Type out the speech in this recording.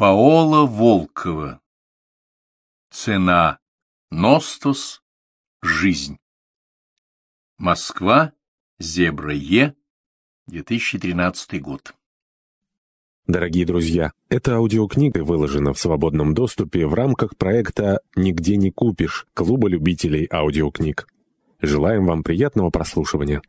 Паола Волкова. Цена. Ностос. Жизнь. Москва. Зебра Е. 2013 год. Дорогие друзья, эта аудиокнига выложена в свободном доступе в рамках проекта «Нигде не купишь» Клуба любителей аудиокниг. Желаем вам приятного прослушивания.